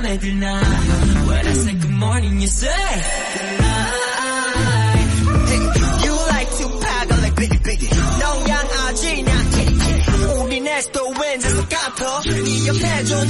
널 When I say good morning you say good night You like to pack like biggie biggie 우리 네 옆에 넌